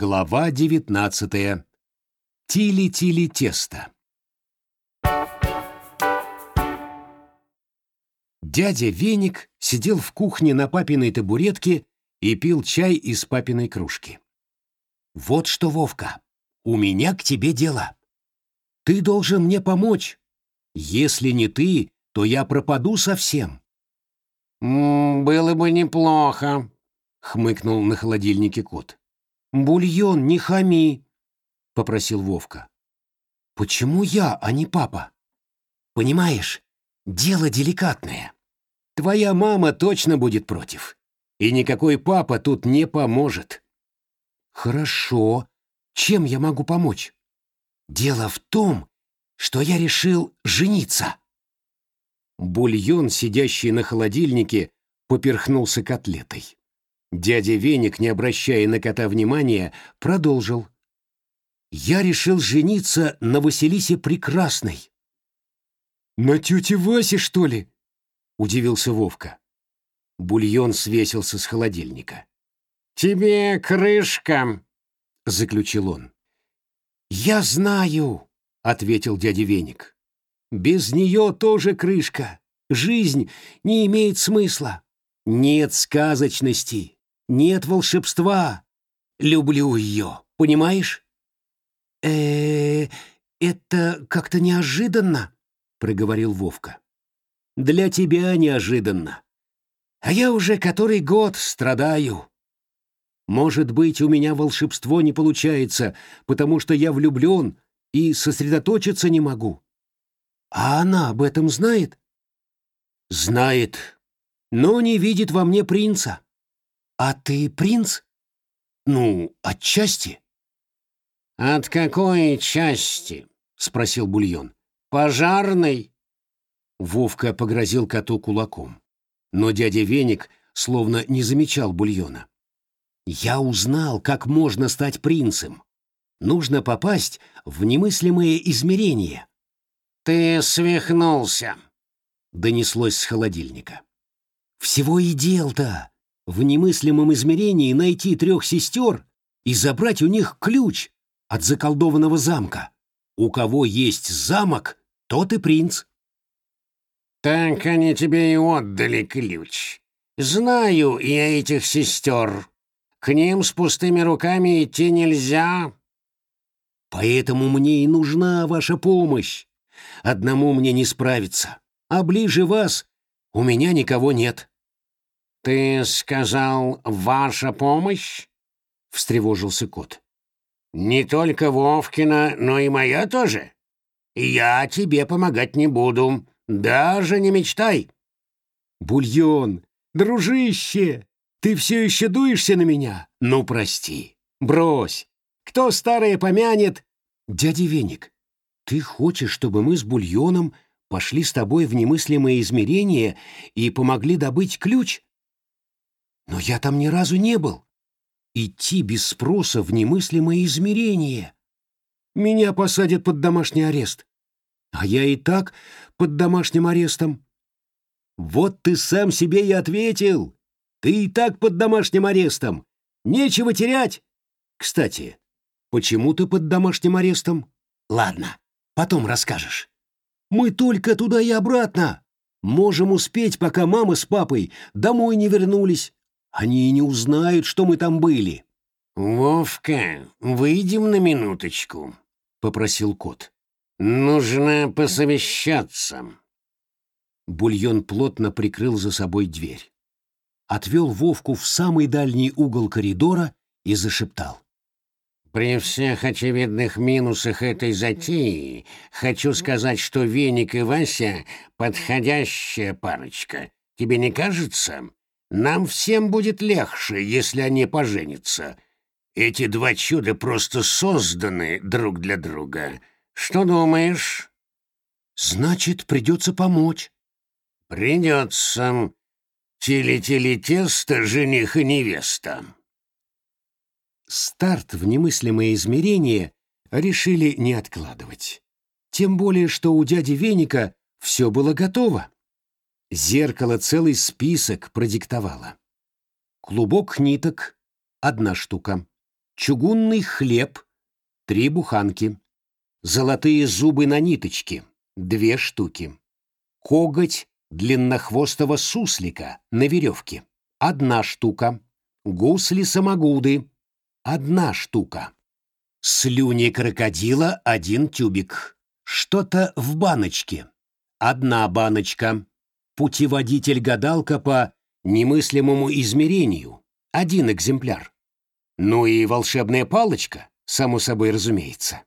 Глава девятнадцатая. Тили-тили тесто. Дядя Веник сидел в кухне на папиной табуретке и пил чай из папиной кружки. «Вот что, Вовка, у меня к тебе дело. Ты должен мне помочь. Если не ты, то я пропаду совсем». «М -м, «Было бы неплохо», — хмыкнул на холодильнике кот. «Бульон, не хами», — попросил Вовка. «Почему я, а не папа? Понимаешь, дело деликатное. Твоя мама точно будет против, и никакой папа тут не поможет». «Хорошо. Чем я могу помочь?» «Дело в том, что я решил жениться». Бульон, сидящий на холодильнике, поперхнулся котлетой. Дядя Веник, не обращая на кота внимания, продолжил. «Я решил жениться на Василисе Прекрасной». «На тете Васе, что ли?» — удивился Вовка. Бульон свесился с холодильника. «Тебе крышка», — заключил он. «Я знаю», — ответил дядя Веник. «Без нее тоже крышка. Жизнь не имеет смысла. Нет сказочности. Нет волшебства. Люблю ее, понимаешь? э, -э это как-то неожиданно, проговорил Вовка. Для тебя неожиданно. А я уже который год страдаю. Может быть, у меня волшебство не получается, потому что я влюблен и сосредоточиться не могу. А она об этом знает? Знает, но не видит во мне принца. «А ты принц?» «Ну, отчасти». «От какой части?» — спросил Бульон. «Пожарный?» Вовка погрозил коту кулаком. Но дядя Веник словно не замечал Бульона. «Я узнал, как можно стать принцем. Нужно попасть в немыслимое измерение». «Ты свихнулся», — донеслось с холодильника. «Всего и дел-то в немыслимом измерении найти трех сестер и забрать у них ключ от заколдованного замка. У кого есть замок, тот и принц. Так они тебе и отдали ключ. Знаю я этих сестер. К ним с пустыми руками идти нельзя. Поэтому мне и нужна ваша помощь. Одному мне не справиться, а ближе вас у меня никого нет. «Ты сказал, ваша помощь?» — встревожился кот. «Не только Вовкина, но и моя тоже. Я тебе помогать не буду, даже не мечтай». «Бульон, дружище, ты все еще дуешься на меня? Ну, прости. Брось. Кто старое помянет?» «Дядя Веник, ты хочешь, чтобы мы с Бульоном пошли с тобой в немыслимое измерение и помогли добыть ключ?» Но я там ни разу не был. Идти без спроса в немыслимое измерение. Меня посадят под домашний арест. А я и так под домашним арестом. Вот ты сам себе и ответил. Ты и так под домашним арестом. Нечего терять. Кстати, почему ты под домашним арестом? Ладно, потом расскажешь. Мы только туда и обратно. Можем успеть, пока мама с папой домой не вернулись. Они и не узнают, что мы там были. «Вовка, выйдем на минуточку», — попросил кот. «Нужно посовещаться». Бульон плотно прикрыл за собой дверь. Отвел Вовку в самый дальний угол коридора и зашептал. «При всех очевидных минусах этой затеи хочу сказать, что Веник и Вася — подходящая парочка. Тебе не кажется?» Нам всем будет легче, если они поженятся. Эти два чуда просто созданы друг для друга. Что думаешь? Значит, придется помочь. Придется. Теле-теле-тесто, жених и невеста. Старт в немыслимое измерение решили не откладывать. Тем более, что у дяди Веника все было готово. Зеркало целый список продиктовало. Клубок ниток — одна штука. чугунный хлеб, три буханки, золотые зубы на ниточке, две штуки, коготь длиннохвостого суслика на веревке, одна штука, гусли-самогуды, одна штука, слюни крокодила один тюбик, что-то в баночке, одна баночка, путеводитель-гадалка по немыслимому измерению, один экземпляр. Ну и волшебная палочка, само собой разумеется.